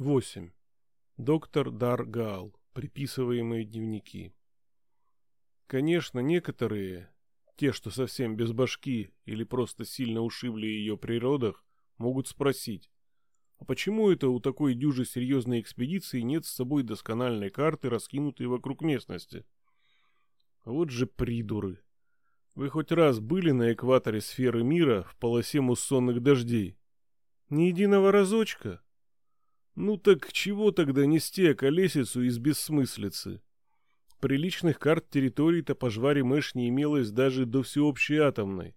8. Доктор Даргал. Приписываемые дневники. Конечно, некоторые, те, что совсем без башки или просто сильно ушибли ее при родах, могут спросить, а почему это у такой дюжи серьезной экспедиции нет с собой доскональной карты, раскинутой вокруг местности? Вот же придуры. Вы хоть раз были на экваторе сферы мира в полосе муссонных дождей? Ни единого разочка? Ну так чего тогда нести околесицу из бессмыслицы? Приличных карт территорий-то по жваре Мэш не имелось даже до всеобщей атомной.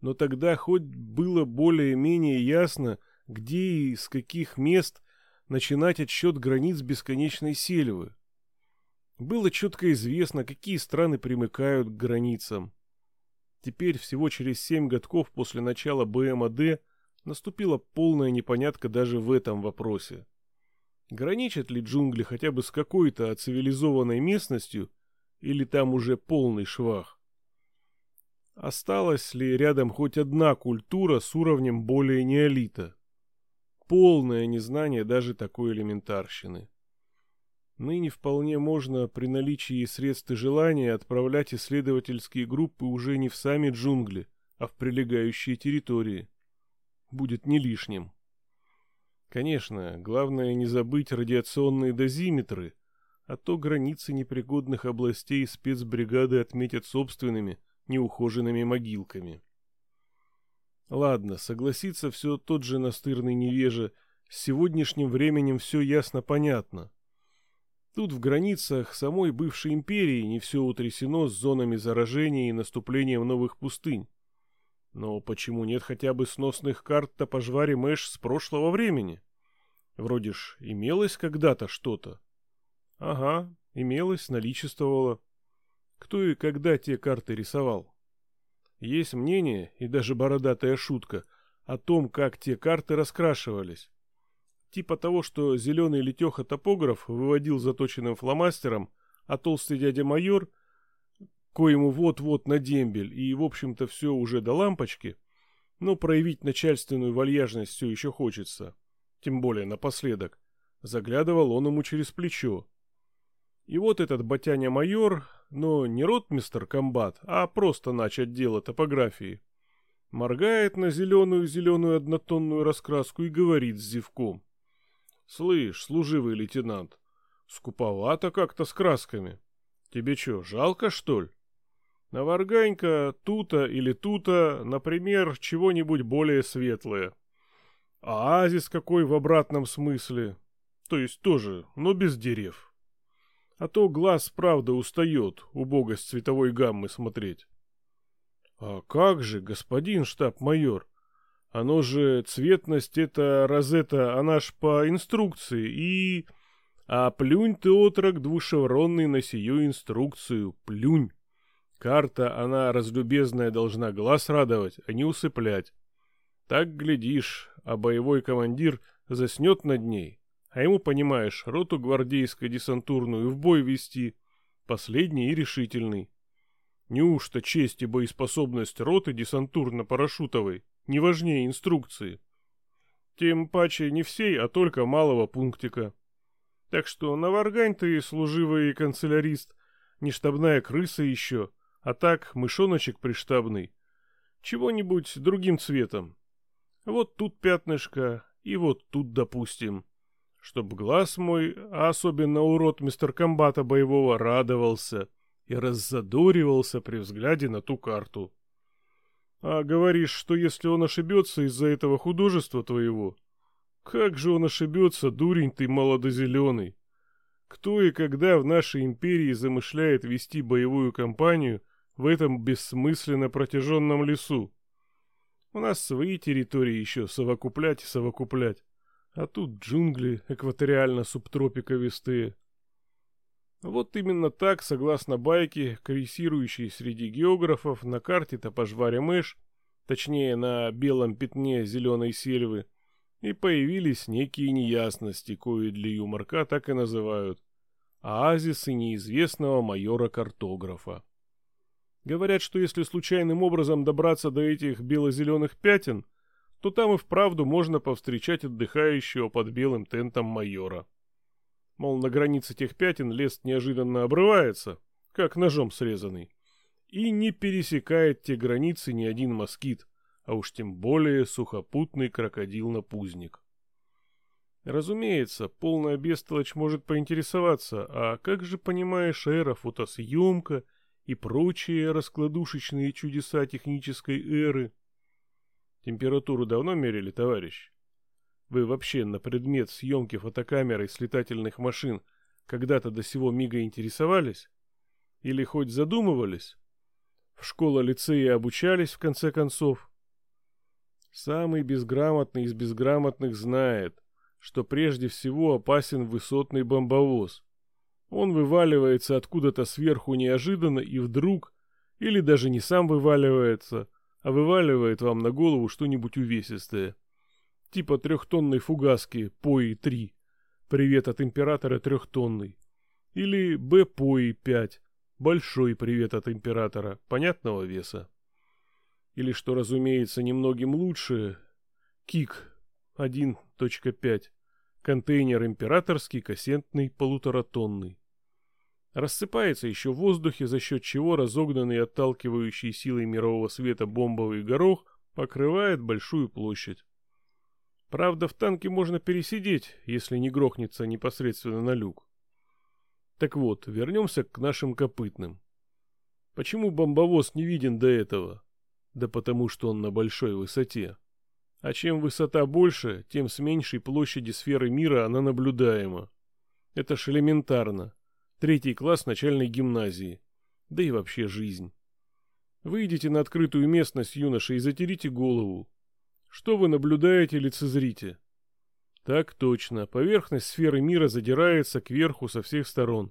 Но тогда хоть было более-менее ясно, где и с каких мест начинать отсчет границ бесконечной сельвы. Было четко известно, какие страны примыкают к границам. Теперь, всего через семь годков после начала БМАД, наступила полная непонятка даже в этом вопросе. Граничат ли джунгли хотя бы с какой-то цивилизованной местностью, или там уже полный швах? Осталась ли рядом хоть одна культура с уровнем более неолита? Полное незнание даже такой элементарщины. Ныне вполне можно при наличии средств и желания отправлять исследовательские группы уже не в сами джунгли, а в прилегающие территории будет не лишним. Конечно, главное не забыть радиационные дозиметры, а то границы непригодных областей спецбригады отметят собственными неухоженными могилками. Ладно, согласится все тот же настырный невежа, с сегодняшним временем все ясно понятно. Тут в границах самой бывшей империи не все утрясено с зонами заражения и наступлением новых пустынь. Но почему нет хотя бы сносных карт топожвари Мэш с прошлого времени? Вроде ж имелось когда-то что-то. Ага, имелось, наличествовало. Кто и когда те карты рисовал? Есть мнение, и даже бородатая шутка, о том, как те карты раскрашивались. Типа того, что зеленый летеха-топограф выводил заточенным фломастером, а толстый дядя-майор коему вот-вот на дембель, и, в общем-то, все уже до лампочки, но проявить начальственную вальяжность все еще хочется, тем более напоследок, заглядывал он ему через плечо. И вот этот батяня-майор, но не ротмистер комбат, а просто нач отдела топографии, моргает на зеленую-зеленую однотонную раскраску и говорит с зевком. «Слышь, служивый лейтенант, скуповато как-то с красками. Тебе что, жалко, что ли?» Наварганька, тута или тута, например, чего-нибудь более светлое. А оазис какой в обратном смысле. То есть тоже, но без дерев. А то глаз правда устает убогость цветовой гаммы смотреть. А как же, господин штаб-майор? Оно же, цветность это розета, она ж по инструкции и... А плюнь ты, отрок, двушевронный на сию инструкцию, плюнь. Карта, она разлюбезная должна глаз радовать, а не усыплять. Так глядишь, а боевой командир заснет над ней, а ему, понимаешь, роту гвардейско-десантурную в бой вести, последний и решительный. Неужто честь и боеспособность роты десантурно-парашютовой не важнее инструкции? Тем паче не всей, а только малого пунктика. Так что наваргань ты, служивый канцелярист, не штабная крыса еще, а так, мышоночек приштабный. Чего-нибудь другим цветом. Вот тут пятнышко, и вот тут, допустим. Чтоб глаз мой, а особенно урод мистер комбата боевого, радовался и раззадоривался при взгляде на ту карту. А говоришь, что если он ошибется из-за этого художества твоего? Как же он ошибется, дурень ты молодозеленый? Кто и когда в нашей империи замышляет вести боевую кампанию в этом бессмысленно протяженном лесу? У нас свои территории еще совокуплять и совокуплять. А тут джунгли экваториально-субтропиковистые. Вот именно так, согласно байке, крейсирующей среди географов, на карте-то пожваря Мэш, точнее на белом пятне зеленой сельвы, и появились некие неясности, кои для юморка так и называют. Оазисы неизвестного майора-картографа. Говорят, что если случайным образом добраться до этих бело-зеленых пятен, то там и вправду можно повстречать отдыхающего под белым тентом майора. Мол, на границе тех пятен лес неожиданно обрывается, как ножом срезанный, и не пересекает те границы ни один москит, а уж тем более сухопутный крокодил-напузник. Разумеется, полная бестолочь может поинтересоваться, а как же понимаешь аэрофотосъемка и прочие раскладушечные чудеса технической эры? Температуру давно мерили, товарищ? Вы вообще на предмет съемки фотокамерой с летательных машин когда-то до сего мига интересовались? Или хоть задумывались? В школа-лицее обучались, в конце концов? Самый безграмотный из безграмотных знает, что прежде всего опасен высотный бомбовоз. Он вываливается откуда-то сверху неожиданно и вдруг, или даже не сам вываливается, а вываливает вам на голову что-нибудь увесистое. Типа трехтонной фугаски ПОИ-3, привет от императора трехтонный, или Б-ПОИ-5, большой привет от императора, понятного веса. Или, что разумеется немногим лучше, КИК 1.5, контейнер императорский кассетный полуторатонный. Рассыпается еще в воздухе, за счет чего разогнанный отталкивающий силой мирового света бомбовый горох покрывает большую площадь. Правда, в танке можно пересидеть, если не грохнется непосредственно на люк. Так вот, вернемся к нашим копытным. Почему бомбовоз не виден до этого? Да потому что он на большой высоте. А чем высота больше, тем с меньшей площади сферы мира она наблюдаема. Это ж элементарно. Третий класс начальной гимназии. Да и вообще жизнь. Выйдите на открытую местность, юноша, и затерите голову. Что вы наблюдаете лицезрите? Так точно, поверхность сферы мира задирается кверху со всех сторон.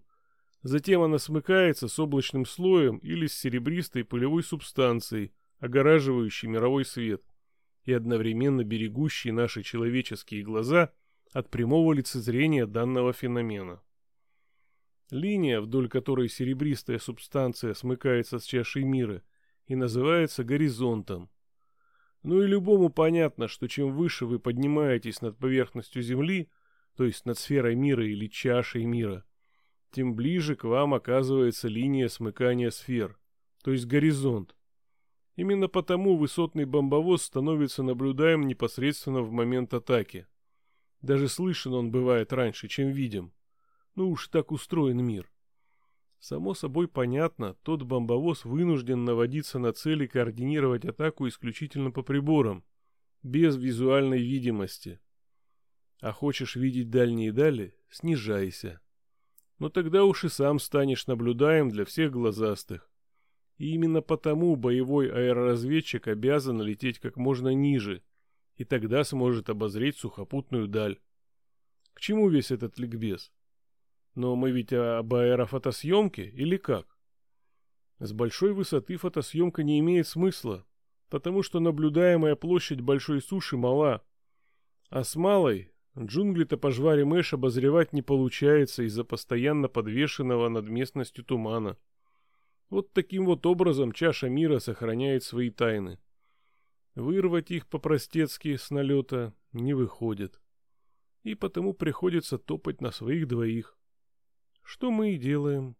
Затем она смыкается с облачным слоем или с серебристой пылевой субстанцией, огораживающей мировой свет и одновременно берегущей наши человеческие глаза от прямого лицезрения данного феномена. Линия, вдоль которой серебристая субстанция смыкается с чашей мира, и называется горизонтом. Ну и любому понятно, что чем выше вы поднимаетесь над поверхностью Земли, то есть над сферой мира или чашей мира, тем ближе к вам оказывается линия смыкания сфер, то есть горизонт. Именно потому высотный бомбовоз становится наблюдаем непосредственно в момент атаки. Даже слышен он бывает раньше, чем видим. Ну уж так устроен мир. Само собой понятно, тот бомбовоз вынужден наводиться на цель и координировать атаку исключительно по приборам, без визуальной видимости. А хочешь видеть дальние дали – снижайся. Но тогда уж и сам станешь наблюдаем для всех глазастых. И именно потому боевой аэроразведчик обязан лететь как можно ниже, и тогда сможет обозреть сухопутную даль. К чему весь этот ликбез? Но мы ведь об аэрофотосъемке или как? С большой высоты фотосъемка не имеет смысла, потому что наблюдаемая площадь большой суши мала. А с малой джунгли-то по жваре Мэш обозревать не получается из-за постоянно подвешенного над местностью тумана. Вот таким вот образом чаша мира сохраняет свои тайны. Вырвать их по-простецки с налета не выходит. И потому приходится топать на своих двоих что мы и делаем.